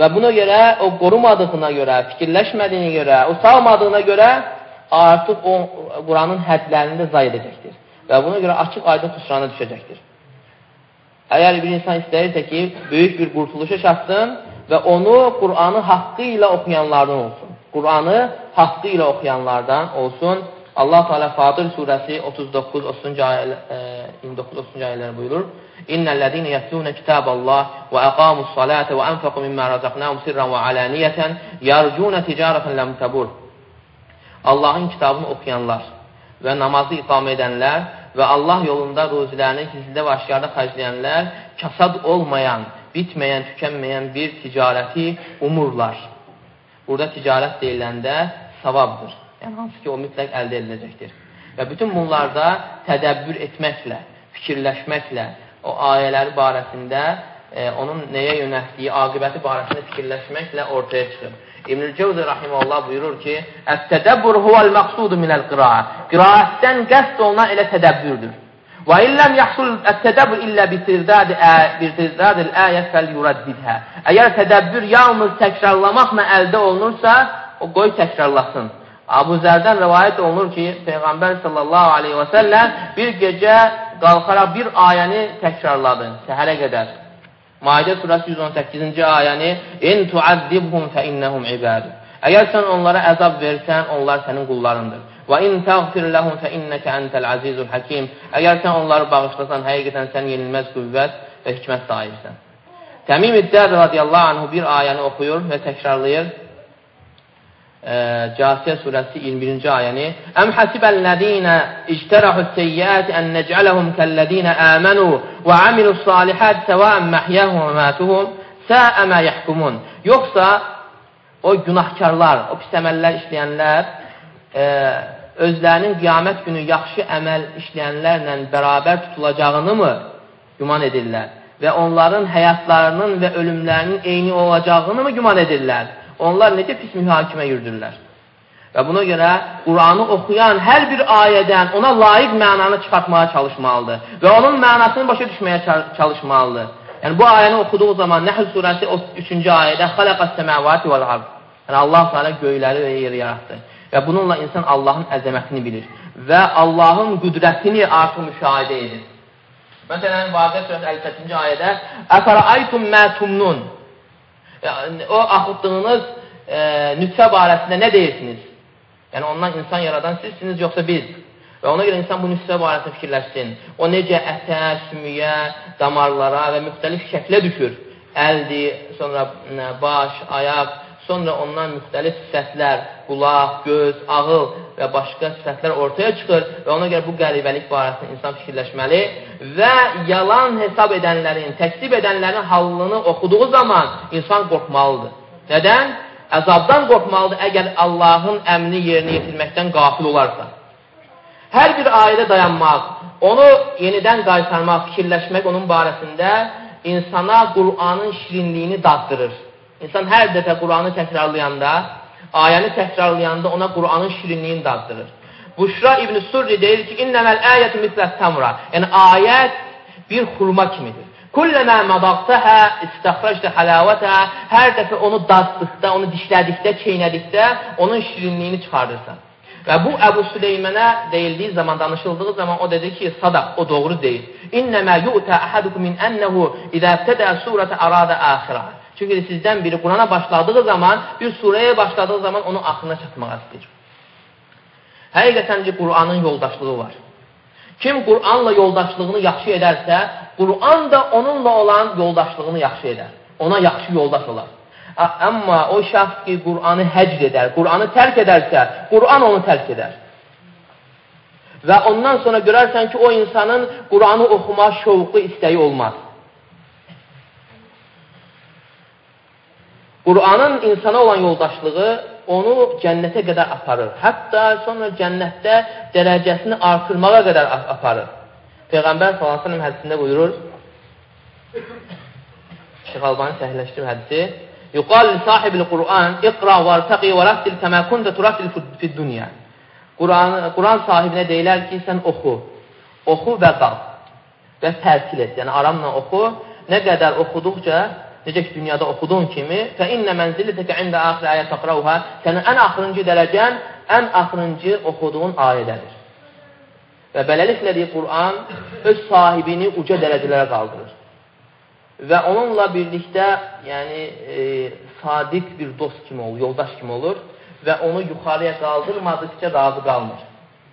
Və buna görə, o qorumadığına görə, fikirləşmədiyinə görə, o sağmadığına görə artıq o Quranın hədlərini də zay edəcəkdir. Və buna görə açıq aydın xüsrana düşəcəkdir. Əgər bir insan istəyirsə ki, böyük bir qurtuluşa çatsın, və onu Qur'anı haqqı ilə oxuyanlardan olsun. Qur'anı haqqı ilə oxuyanlardan olsun. Allah Teala Fatir surəsi 39 30-cu ayə 29 30-cu ayələr buyurur: İnnellezine yetluna kitaballah ve aqamus salate ve anfaqu mimma razaqnahum sirran ve alaniyatan yarjuna ticaratan lam tabur. Allahın kitabını oxuyanlar və namazı iqamə edənlər və Allah yolunda ruzilərini gizlidə və aşkarda xərcləyənlər kasad olmayan bitməyən, tükənməyən bir ticarəti umurlar. Burada ticarət deyiləndə savabdır. Yəni, hansı ki, o mütləq əldə ediləcəkdir. Və bütün bunlarda tədəbbür etməklə, fikirləşməklə, o ayələri barəsində e, onun nəyə yönətdiyi, aqibəti barəsində fikirləşməklə ortaya çıxır. İbn-i Cevzi rahiməllah buyurur ki, Ət-tədəbbür huvəl məqsudu minəl-qiraə. Qiraətdən qəsd olunan elə tədəbbürdür. Və illəm yəhsul ət-tədəbbür illə bitirdadil əyə fəl-yuraddidhə. Əgər tədəbbür yalnız təkrarlamaqla əldə olunursa, o qoy təkrarlasın. Abu Zərdən rəvayət olunur ki, Peyğəmbər sallallahu aleyhi və səlləm bir gecə qalxaraq bir ayəni təkrarladı, səhərə qədər. Maidə surəsi 118-ci ayəni İn tuazzibhum fə innəhum ibadu. Əgər sən onlara əzab versən, onlar sənin qullarındır. Və in təğfir ləhum fə innəkə əntəl əzizul həkim. Əgər sən onları bağışlasan, həqiqətən sən yenilməz qüvvət və hikmət sahibsən. Təmim İddər radiyallahu anhu bir ayəni oxuyur və təkrarlayır. Casiyə surəsi 21-ci ayəni. Əm həsibəl-ləzīnə ictərəhus-seyyət ən nec'aləhum kəl-ləzīnə əmənu və amilus-salihət səvəən məhyəhum və mətuhum səə mə yəhkumun. Yoxsa o günahkarlar, o pis əməllər işləyənlər e, özlərinin qiyamət günü yaxşı əməl işləyənlərlə bərabər tutulacağını mı güman edirlər? Və onların həyatlarının və ölümlərinin eyni olacağını mı güman edirlər? Onlar necə pis mühakimə yürüdürlər? Və buna görə Quranı oxuyan hər bir ayədən ona layiq mənanı çıxartmağa çalışmalıdır. Və onun mənasını başa düşməyə çalışmalıdır. Yəni bu ayəni oxuduğu zaman Nəhl surəsi 3-cü ayədə xalaqas səmavati vəl ard. Yəni Allah Teala göyləri və yeri yaratdı. Və bununla insan Allahın əzəmətini bilir və Allahın qüdrətini artıq müşahidə edir. Məsələn, Vaqə surəsi 58-ci ayədə Əfəraytum mə tumnun O axıtdığınız e, nütfə barəsində nə deyirsiniz? Yəni ondan insan yaradan sizsiniz, yoxsa biz? Və ona görə insan bu nüsfə barəsində fikirləşsin. O necə ətə, sümüyə, damarlara və müxtəlif şəklə düşür. Əldir, sonra baş, ayaq, sonra ondan müxtəlif sifətlər, qulaq, göz, ağıl və başqa sifətlər ortaya çıxır və ona görə bu qəribəlik barəsində insan fikirləşməli və yalan hesab edənlərin, təkzib edənlərin halını oxuduğu zaman insan qorxmalıdır. Nədən? Əzabdan qorxmalıdır əgər Allahın əmni yerinə yetirməkdən qafil olarsa. Hər bir ayədə dayanmaq, onu yenidən qaytarmaq, fikirləşmək onun barəsində insana Qur'anın şirinliyini daddırır. İnsan hər dəfə Qur'anı təkrarlayanda, ayəni təkrarlayanda ona Qur'anın şirinliyini daddırır. Buşra İbn Surri deyir ki, İnnəməl əyətü mislət tamra. Yəni, ayət bir xurma kimidir. Kulləmə madaqtəhə, istəxrəcdə həlavətə, hər dəfə onu daddıqda, onu dişlədikdə, çeynədikdə onun şirinliyini çıxardırsan. Və bu Əbu Süleymənə deyildiyi zaman, danışıldığı zaman o dedi ki, sadaq, o doğru deyil. İnnəmə yu'tə əhədukum min ənəhu idə tədə surətə aradə əxirə. Çünki sizdən biri Qurana başladığı zaman, bir surəyə başladığı zaman onun axırına çatmağa istəyir. Həqiqətən ki, Quranın yoldaşlığı var. Kim Quranla yoldaşlığını yaxşı edərsə, Quran da onunla olan yoldaşlığını yaxşı edər. Ona yaxşı yoldaş olar. Amma o şəxs ki, Qur'anı həcr edər, Qur'anı tərk edərsə, Qur'an onu tərk edər. Və ondan sonra görərsən ki, o insanın Qur'anı oxuma şovqu, istəyi olmaz. Qur'anın insana olan yoldaşlığı onu cənnətə qədər aparır. Hətta sonra cənnətdə dərəcəsini artırmağa qədər aparır. Peyğəmbər s.ə.v hədisində buyurur, Şeyh Albani səhləşdir hədisi, Yuqal li sahibil Qur'an iqra vartaqi və rattil kəmə kunta turattil fid dunya. Quran Quran sahibinə deyirlər ki, sən oxu. Oxu və qal. Və tərtil et. Yəni aramla oxu. Nə qədər oxuduqca necə ki dünyada oxuduğun kimi fə innə mənzilətəkə ində axir ayə təqrauha sənin ən axırıncı dərəcən ən axırıncı oxuduğun ayədədir. Və beləliklə deyir Quran öz sahibini uca dərəcələrə qaldırır və onunla birlikdə yəni e, sadiq bir dost kimi olur, yoldaş kimi olur və onu yuxarıya qaldırmadıqca razı qalmır.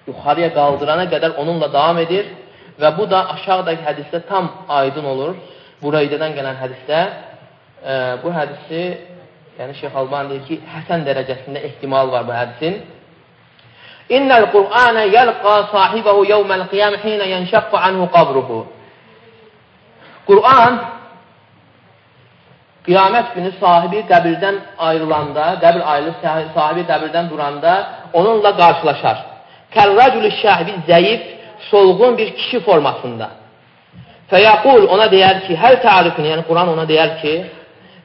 Yuxarıya qaldırana qədər onunla davam edir və bu da aşağıdakı hədisdə tam aydın olur. Buraydədən gələn hədisdə e, bu hədisi yəni Şeyx Alban deyir ki, həsən dərəcəsində ehtimal var bu hədisin. İnnəl Qur'anə yəlqa sahibəhu yevməl qiyam hinə yənşəqqə anhu qabruhu. Qur'an qiyamət günü sahibi qəbirdən ayrılanda, qəbir ayrılıb sahibi qəbirdən duranda onunla qarşılaşar. Kərracülü şəhbi zəif, solğun bir kişi formasında. Fəyaqul ona deyər ki, hər tərifini, yəni Quran ona deyər ki,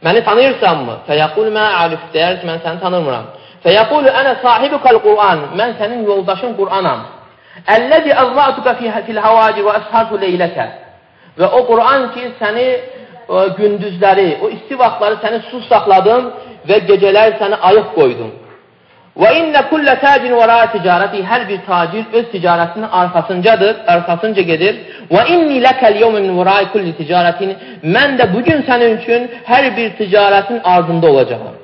məni tanıyırsanmı? Fəyaqul mə arif deyər ki, mən səni tanımıram. Fəyaqulu ənə sahibukal Quran, mən sənin yoldaşın Quranam. Əlləzi əzzatuka fil havaci və əshartu leyləkə. Və o Quran ki, səni o gündüzləri, o isti vaxtları səni sus saxladım və gecələr səni ayıq qoydum. Və innə kullə təcin vəra ticarəti hər bir tacir öz ticarətinin arxasıncadır, arxasınca gedir. Və inni ləkəl yevmin vərai kulli ticarətin mən də bugün sənin üçün hər bir ticarətin ardında olacağam.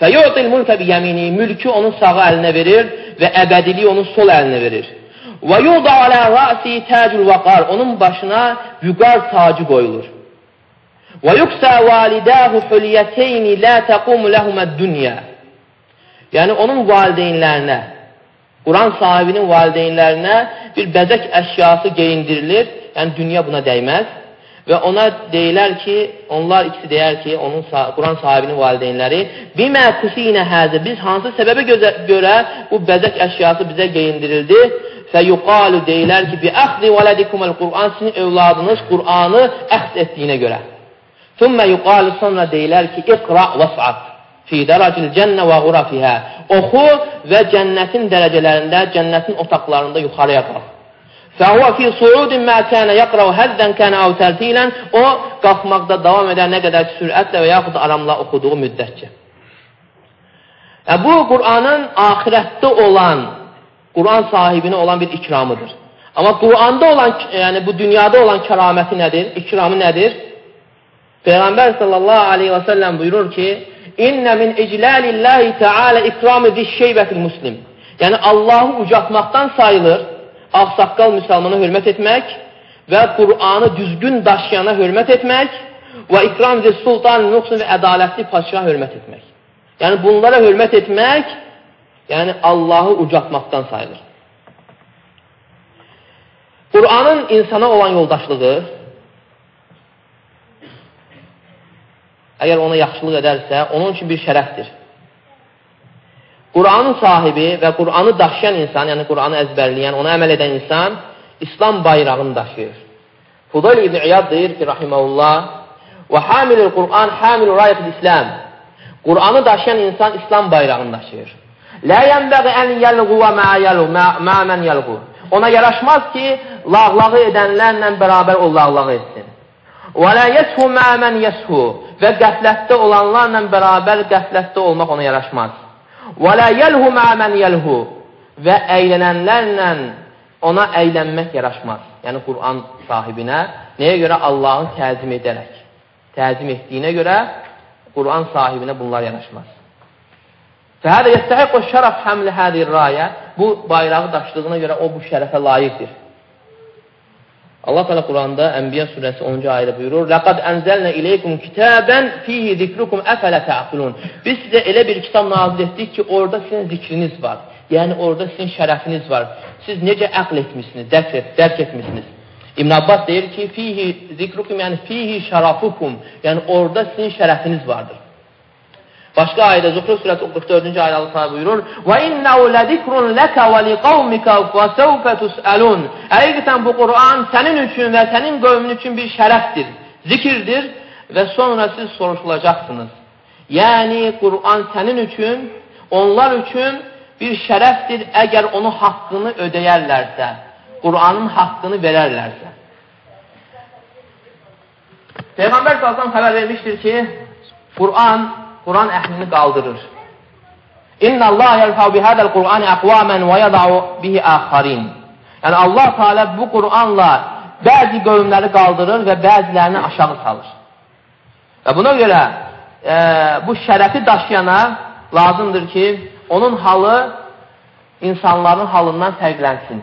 Fəyu'til mulkə biyəmini, mülkü onun sağ əlinə verir və əbədiliyi onun sol əlinə verir. Və yuda alə rəsi təcül vəqar, onun başına vüqar tacı qoyulur. Və yuksə validəhu hüliyyəteyni lə təqumu ləhumə dünya. Yəni, onun valideynlərinə, Quran sahibinin valideynlərinə bir bəzək əşyası geyindirilir, yəni dünya buna dəyməz. Və ona deyilər ki, onlar ikisi deyər ki, onun Quran sahibinin valideynləri bimə kusinə həzə, biz hansı səbəbə görə bu bəzək əşyası bizə geyindirildi? Fəyuqalu deyilər ki, bi əxdi vələdikumul Quran, sizin övladınız Quranı əxd etdiyinə görə. Thumma yuqalu sonra deyilər ki, iqra vəs'at fi dərəcil cənnə və qurafihə. Oxu və cənnətin dərəcələrində, cənnətin otaqlarında yuxarıya qalx. Fəhvə fi suudin mə kənə yəqrəv həzdən kənə əv tərtilən O, qalxmaqda davam edər nə qədər sürətlə və yaxud aramla oxuduğu müddətcə. E, bu, Qur'anın ahirətdə olan, Qur'an sahibinə olan bir ikramıdır. Amma Qur'anda olan, yəni bu dünyada olan kəraməti nədir? İkramı nədir? Peyğəmbər sallallahu aleyhi və səlləm buyurur ki, İnnə min icləlillahi teala ikramı zişşeybətil muslim. Yəni, Allahı ucatmaqdan sayılır ağsaqqal müsəlmana hörmət etmək və Qur'anı düzgün daşıyana hörmət etmək və ikram sultan nuqsun və ədalətli paşaya hörmət etmək. Yəni, bunlara hörmət etmək, yəni Allahı ucatmaqdan sayılır. Qur'anın insana olan yoldaşlığı əgər ona yaxşılıq edərsə, onun üçün bir şərəfdir. Quranın sahibi və Quranı daşıyan insan, yəni Quranı əzbərləyən, ona əməl edən insan İslam bayrağını daşıyır. Fudayl ibn İyad deyir ki, rahiməhullah, və hamilül Quran hamilü rayətil İslam. Quranı daşıyan insan İslam bayrağını daşıyır. Lə yənbəği ən yəlğu və mə yəlğu, mə mən yəlğu. Ona yaraşmaz ki, lağlağı edənlərlə bərabər o lağlağı etsin. Və lə yəshu mə mən yəshu və qəflətdə olanlarla bərabər qəflətdə olmaq ona yaraşmaz. Və lə yəlhu mə mən yəlhu və əylənənlərlə ona əylənmək yaraşmaz. Yəni, Quran sahibinə nəyə görə Allahın təzim edərək, təzim etdiyinə görə Quran sahibinə bunlar yanaşmaz. Fəhədə yəstəhiq o şərəf həmli hədir rayə, bu bayrağı daşdığına görə o bu şərəfə layiqdir. Allah Teala Quranda Ənbiya surəsi 10-cu ayədə buyurur: "Laqad anzalna ileykum kitaban fihi zikrukum afala ta'qilun." Biz sizə elə bir kitab nazil etdik ki, orada sizin zikriniz var. Yəni orada sizin şərəfiniz var. Siz necə əql etmisiniz, dərk, et, dərk etmisiniz. İbn Abbas deyir ki, fihi zikrukum yəni fihi şarafukum. Yəni orada sizin şərəfiniz vardır. Başqa ayədə Zuhruf surəsi 44-cü ayədə Allah Teala buyurur: "Və innehu ledikrun laka və liqaumika və sawfa tusalun." Həqiqətən bu Quran sənin üçün və sənin qövmin üçün bir şərəfdir, zikirdir və sonra siz soruşulacaqsınız. Yəni Quran sənin üçün, onlar üçün bir şərəfdir əgər onu haqqını ödəyərlərsə, Quranın haqqını verərlərsə. Peyğəmbər sallallahu xəbər vermişdir ki, Quran Quran əhlini qaldırır. İnna Allah yərfəu bihədəl Qur'ani əqvamən və yədəu bihi əxarin. Yəni Allah Teala bu Qur'anla bəzi qövmləri qaldırır və bəzilərini aşağı salır. Və buna görə e, bu şərəfi daşıyana lazımdır ki, onun halı insanların halından fərqlənsin.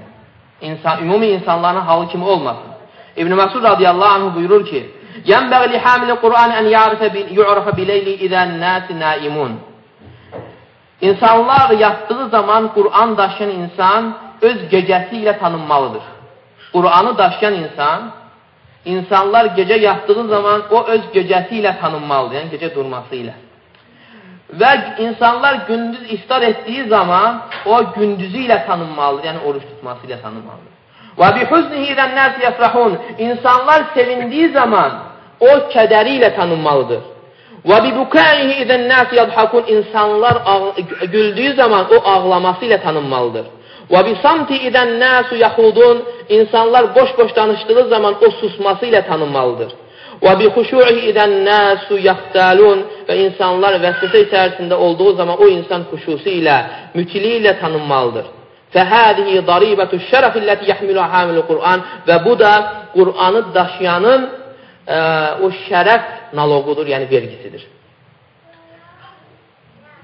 İnsan, ümumi insanların halı kimi olmasın. İbn Məsud radiyallahu anh buyurur ki, Yənbəği li hamili Qur'an ən yu'rafa bileyli idən nəsi naimun. İnsanlar yatdığı zaman Qur'an daşıyan insan öz gecəsi ilə tanınmalıdır. Qur'anı daşıyan insan, insanlar gecə yatdığı zaman o öz gecəsi ilə tanınmalıdır, yəni gecə durması ilə. Və insanlar gündüz iftar etdiyi zaman o gündüzü ilə tanınmalıdır, yəni oruç tutması ilə tanınmalıdır. Və bi huznihi idən nəs yəfrahun. İnsanlar sevindiyi zaman o kədəri ilə tanınmalıdır. Və bi bukaihi idən nəs yadhakun. İnsanlar güldüyü zaman o ağlaması ilə tanınmalıdır. Və bi samti idən nəsu yaxudun. İnsanlar boş-boş danışdığı zaman o susması ilə tanınmalıdır. Və bi xuşu'i idən nəsu yaxtalun. Və insanlar vəsvəsə içərisində olduğu zaman o insan xuşusu ilə, mütili ilə tanınmalıdır. Fəhədihi daribətu şərəf illəti yəhmilu hamilu Qur'an və bu da Qur'anı daşıyanın ə, o şərəf naloqudur, yəni vergisidir.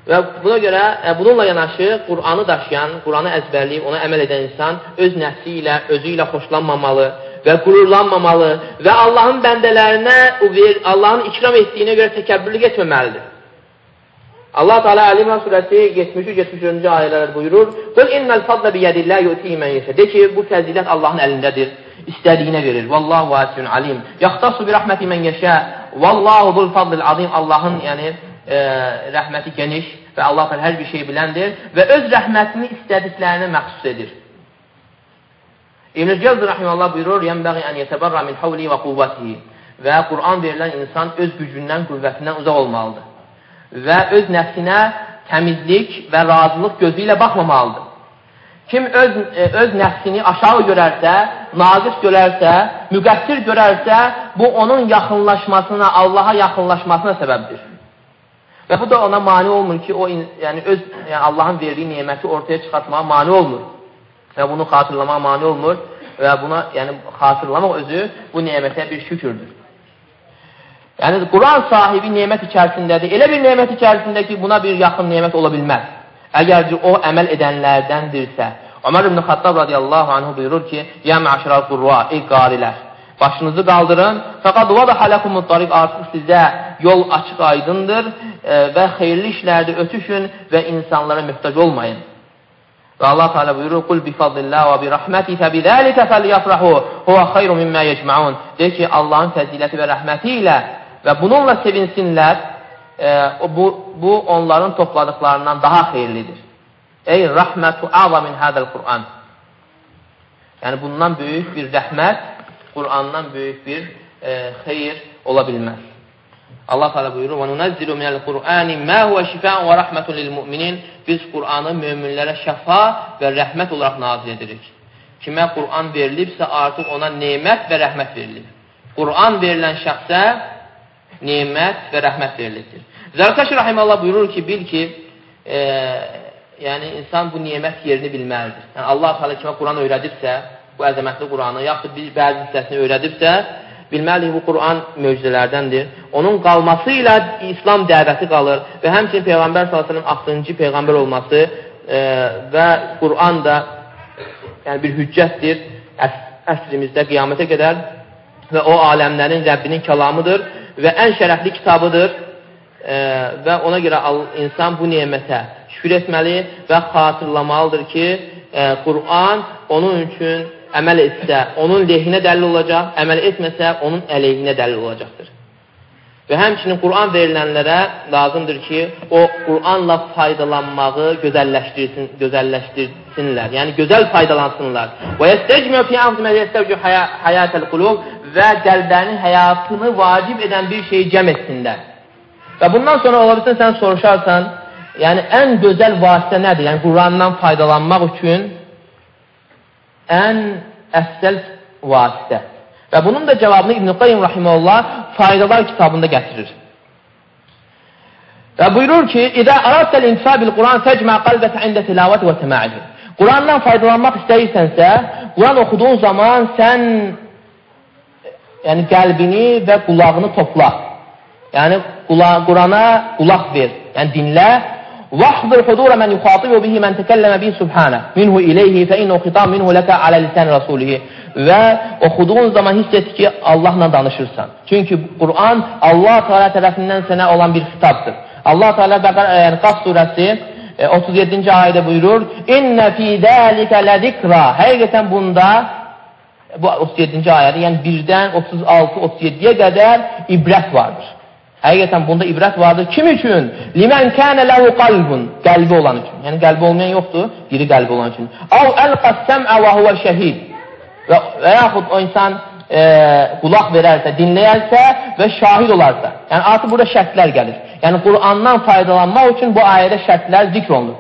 Və buna görə e, bununla yanaşı Qur'anı daşıyan, Qur'anı əzbərləyib ona əməl edən insan öz nəfsi ilə, özü ilə xoşlanmamalı və qürurlanmamalı və Allahın bəndələrinə Allahın ikram etdiyinə görə təkəbbürlük etməməlidir. Allah Teala Ali İmran surəsi 73-74-cü ayələrdə buyurur: "Qul innal fadla biyadillahi yu'tihi men yasha." De ki, bu fəzilət Allahın əlindədir. İstədiyinə verir. Vallahu vasiun alim. Yaxtasu bi rahmeti men yasha. Vallahu zul fadlil azim. Allahın yəni e, rəhməti geniş və Allah Teala hər bir şey biləndir və öz rəhmətini istədiklərinə məxsus edir. İbn-i Cəvzi rahiməllah buyurur, Yənbəği ən yətəbərra min havli və quvvətihi və Quran verilən insan öz gücündən, qüvvətindən uzaq olmalıdır və öz nəfsinə təmizlik və razılıq gözü ilə baxmamalıdır. Kim öz, e, öz nəfsini aşağı görərsə, naqis görərsə, müqəssir görərsə, bu onun yaxınlaşmasına, Allaha yaxınlaşmasına səbəbdir. Və bu da ona mani olmur ki, o yəni öz yəni Allahın verdiyi neməti ortaya çıxartmağa mani olmur. Və bunu xatırlamağa mani olmur və buna yəni xatırlamaq özü bu nemətə bir şükürdür. Yəni Quran sahibi nemət içərisindədir. Elə bir nemət içərisində ki, buna bir yaxın nemət ola bilməz. Əgər ki, o əməl edənlərdəndirsə. Ömər ibn Xattab radiyallahu anhu buyurur ki, Ya məşral qurra, ey qarilər, başınızı qaldırın, fəqad vadaha lakumut tariq artıq sizə yol açıq aydındır e, və xeyirli işlərdə ötüşün və insanlara möhtac olmayın. Və Allah Teala buyurur: "Qul bi fadlillah və bi rahmeti febizalika felyafrahu huwa xeyrun mimma yecmaun." Deyir ki, Allahın fəziləti və rəhməti ilə və bununla sevinsinlər. E, bu bu onların topladıklarından daha xeyirlidir. Ey rahmetu a'za min hadal Quran. Yəni bundan böyük bir rəhmət Qur'andan böyük bir e, xeyir ola bilməz. Allah Teala buyurur: "Və nunəzzilu minəl Qur'ani ma huwa şifaa'un və rahmetun lil mu'minin." Biz Qur'anı möminlərə şəfa və rəhmət olaraq nazil edirik. Kimə Qur'an verilibsə, artıq ona nemət və rəhmət verilir. Qur'an verilən şəxsə nemət və rəhmət verilibdir. Zərkaş rahimehullah buyurur ki, bil ki, e, yəni insan bu nemət yerini bilməlidir. Yəni Allah Teala kimə Qur'an öyrədibsə, bu əzəmətli Quranı, yaxud bir bəzi hissəsini öyrədibsə, bilməliyik bu Quran möcüzələrdəndir. Onun qalması ilə İslam dəvəti qalır və həmçinin Peyğəmbər s.ə.v 6-cı Peyğəmbər olması e, və Quran da yəni bir hüccətdir əs əsrimizdə qiyamətə qədər və o aləmlərin Rəbbinin kəlamıdır və ən şərəfli kitabıdır e, və ona görə insan bu nemətə şükür etməli və xatırlamalıdır ki, e, Quran onun üçün əməl etsə, onun lehinə dəlil olacaq, əməl etməsə, onun əleyhinə dəlil olacaqdır. Və həmçinin Quran verilənlərə lazımdır ki, o Quranla faydalanmağı gözəlləşdirsin, gözəlləşdirsinlər. Yəni gözəl faydalansınlar. Və yestecmiu fi anfusihim yestevcu hayatel qulub və qəlblərinin həyatını vacib edən bir şeyi cəm etsinlər. Və bundan sonra ola bilsin sən soruşarsan, yəni ən gözəl vasitə nədir? Yəni Qurandan faydalanmaq üçün ən əfsəl vasitə. Və bunun da cavabını İbn-i Qayyum Rahiməllah faydalar kitabında gətirir. Və buyurur ki, İdə aradtəl intifa bil Quran təcmə qalbətə ində tilavət və təmə'li. Qurandan faydalanmaq istəyirsənsə, Quran oxuduğun zaman sən yəni qəlbini və qulağını topla. Yəni Qurana qulaq ver, yəni dinlə واحضر حضور من يخاطب به من تكلم به سبحانه minhu ileyhi fe innehu hitab minhu leke ala lisan rasulihi və oxuduğun zaman hiss et ki Allahla danışırsan. Çünki Quran Allah Teala tərəfindən sənə olan bir xitabdır. Allah Teala yəni Qaf surəsi 37-ci e, ayədə buyurur: "İnne fi zalika ladikra." Həqiqətən bunda bu 37-ci ayədə, yəni 1-dən 36-37-yə qədər ibrət vardır. Həqiqətən bunda ibrət vardır. Kim üçün? Limən kənə ləhu qalbun. Qəlbi olan üçün. Yəni qəlbi olmayan yoxdur, diri qəlbi olan üçün. Av əlqəssəmə və huvə şəhid. Və, və yaxud o insan e, qulaq verərsə, dinləyərsə və şahid olarsa. Yəni artıq burada şərtlər gəlir. Yəni Qurandan faydalanmaq üçün bu ayədə şərtlər zikr olunur.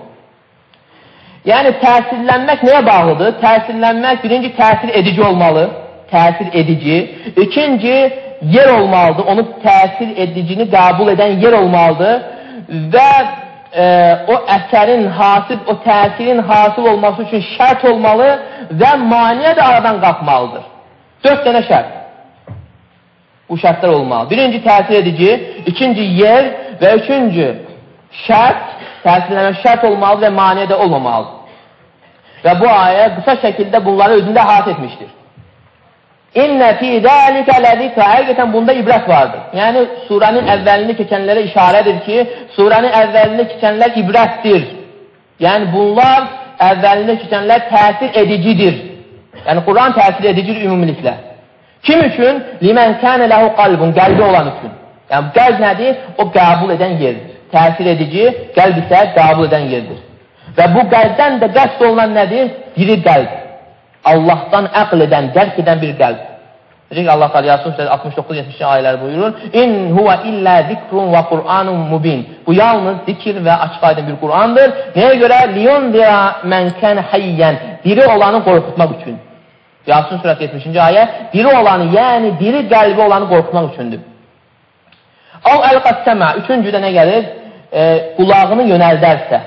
Yəni təsirlənmək nəyə bağlıdır? Təsirlənmək birinci təsir edici olmalı. Təsir edici. İkinci yer olmalıdır, onu təsir edicini qəbul edən yer olmalıdır və e, o əsərin hasil, o təsirin hasil olması üçün şərt olmalı və maniyə də aradan qalxmalıdır. Dörd dənə şərt. Bu şərtlər olmalı. Birinci təsir edici, ikinci yer və üçüncü şərt təsirləmək şərt olmalı və maniyə də olmamalıdır. Və bu ayə qısa şəkildə bunları özündə əhatə etmişdir. İnnə fi zəlikə ləzikə həqiqətən bunda ibrət vardır. Yəni surənin əvvəlini keçənlərə işarədir ki, surənin əvvəlini keçənlər ibrətdir. Yəni bunlar əvvəlində keçənlər təsir edicidir. Yəni Quran təsir edicidir ümumiliklə. Kim üçün? Limən kənə ləhu qalbun, qəlbi olan üçün. Yəni qəlb nədir? O qəbul edən yerdir. Təsir edici, qəlb isə qəbul edən yerdir. Və bu qəlbdən də qəsd olunan nədir? Diri qəlb. Allahdan əql edən, dərk edən bir qəlb. Necə ki, Allah Teala Yasin 69-70 ayələr buyurur: "İn huwa illa zikrun və Qur'anun mubin." Bu yalnız zikir və açıq aydın bir Qur'andır. Nəyə görə? "Liyundira men kan hayyan." Diri olanı qorxutmaq üçün. Yasin surəsi 70-ci ayə diri olanı, yəni diri qəlbi olanı qorxutmaq üçündür. Al əl-qəssəmə, üçüncüdə nə gəlir? E, qulağını yönəldərsə,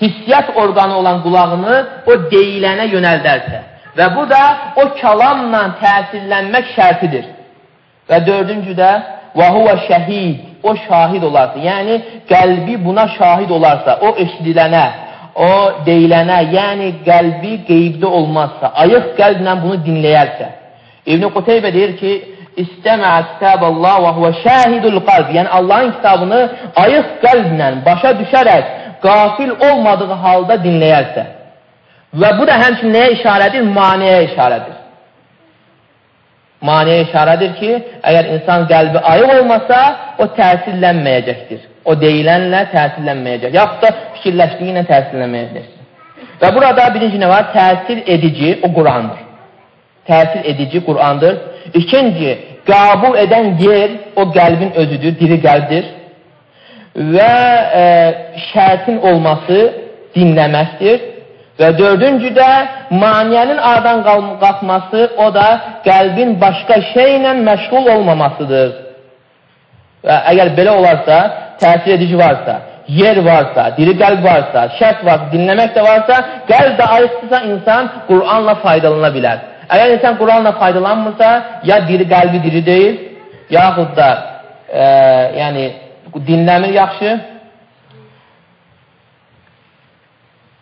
hissiyyat orqanı olan qulağını o deyilənə yönəldərsə və bu da o kəlamla təsirlənmək şərtidir. Və dördüncüdə və huvə şəhid, o şahid olarsa, yəni qəlbi buna şahid olarsa, o eşidilənə, o deyilənə, yəni qəlbi qeybdə olmazsa, ayıq qəlblə bunu dinləyərsə. İbn-i Quteybə deyir ki, İstəmə kitab-Allah və huvə şəhidul qalb. Yəni Allahın kitabını ayıq qəlblə, başa düşərək, qafil olmadığı halda dinləyərsə. Və bu da həmçin nəyə işarədir? Maniyə işarədir. Maniyə işarədir ki, əgər insan qəlbi ayıq olmasa, o təsirlənməyəcəkdir. O deyilənlə təsirlənməyəcək. Yaxud da fikirləşdiyi ilə təsirlənməyəcəkdir. Və burada birinci nə var? Təsir edici o Qurandır. Təsir edici Qurandır. İkinci, qəbul edən yer o qəlbin özüdür, diri qəlbdir. Və e, şərtin olması dinləməkdir. Və dördüncü də maniyənin aradan qalxması, o da qəlbin başqa şeylə məşğul olmamasıdır. Və əgər belə olarsa, təsir edici varsa, yer varsa, diri qəlb varsa, şərt varsa, dinləmək də varsa, qəlb də ayıqsısa insan Qur'anla faydalana bilər. Əgər insan Quranla faydalanmırsa, ya diri qəlbi diri deyil, yaxud da e, yəni dinləmir yaxşı,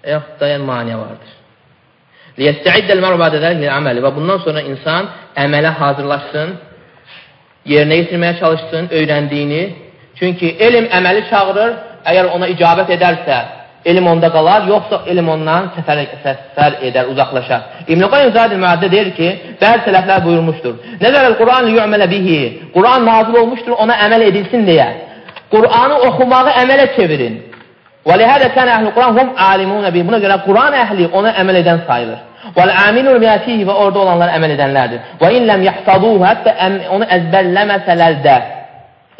yaxud da yəni maniyə vardır. Liyəstəiddəl məru bədə dəlik əməli və bundan sonra insan əmələ hazırlaşsın, yerinə yetirməyə çalışsın, öyrəndiyini. Çünki elm əməli çağırır, əgər ona icabət edərsə, elm onda qalar, yoxsa elm ondan səfər, səfər edər, uzaqlaşar. İbn-i Qayyum Zadil Müəddə deyir ki, bəzi sələflər buyurmuşdur. Nəzərəl Quran liyu'mələ bihi. Quran nazil olmuşdur, ona əməl edilsin deyə. Quranı oxumağı əmələ çevirin. Və lihədə kən əhl-i Quran hum alimunə bi. Buna görə Quran əhli ona əməl edən sayılır. Vəl-aminul miyətihi və orada olanlar əməl edənlərdir. Və inləm yəhsaduhu hətta onu əzbərləməsələr də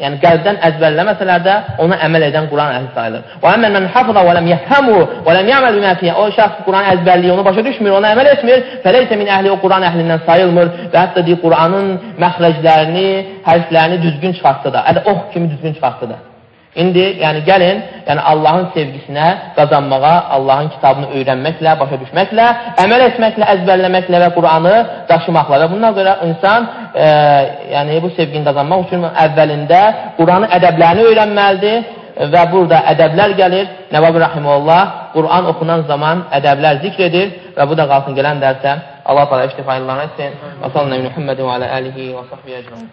yəni qəlbdən əzbərləməsələr də ona əməl edən Quran əhli sayılır. Və əmmən mən hafıza və ləm yəhəmu və ləm yəməl bimə fiyyə. O şəxs Quran əzbərliyir, onu başa düşmür, ona əməl etmir. Fələysə min əhli o Quran əhlindən sayılmır və hətta deyir Quranın məxrəclərini, hərflərini düzgün çıxartdı da. Ədə ox kimi düzgün çıxartdı da. İndi, yəni gəlin, yəni Allahın sevgisinə qazanmağa, Allahın kitabını öyrənməklə, başa düşməklə, əməl etməklə, əzbərləməklə və Quranı daşımaqla və bundan sonra insan e, yəni bu sevgini qazanmaq üçün əvvəlində Quranın ədəblərini öyrənməlidir və burada ədəblər gəlir. Nəvabi Rahimullah Quran oxunan zaman ədəblər zikr edir və bu da qalsın gələn dərsə Allah təala iştifaylarına etsin. Və sallallahu əleyhi və səlləm və alə alihi və səhbihi ecmaîn.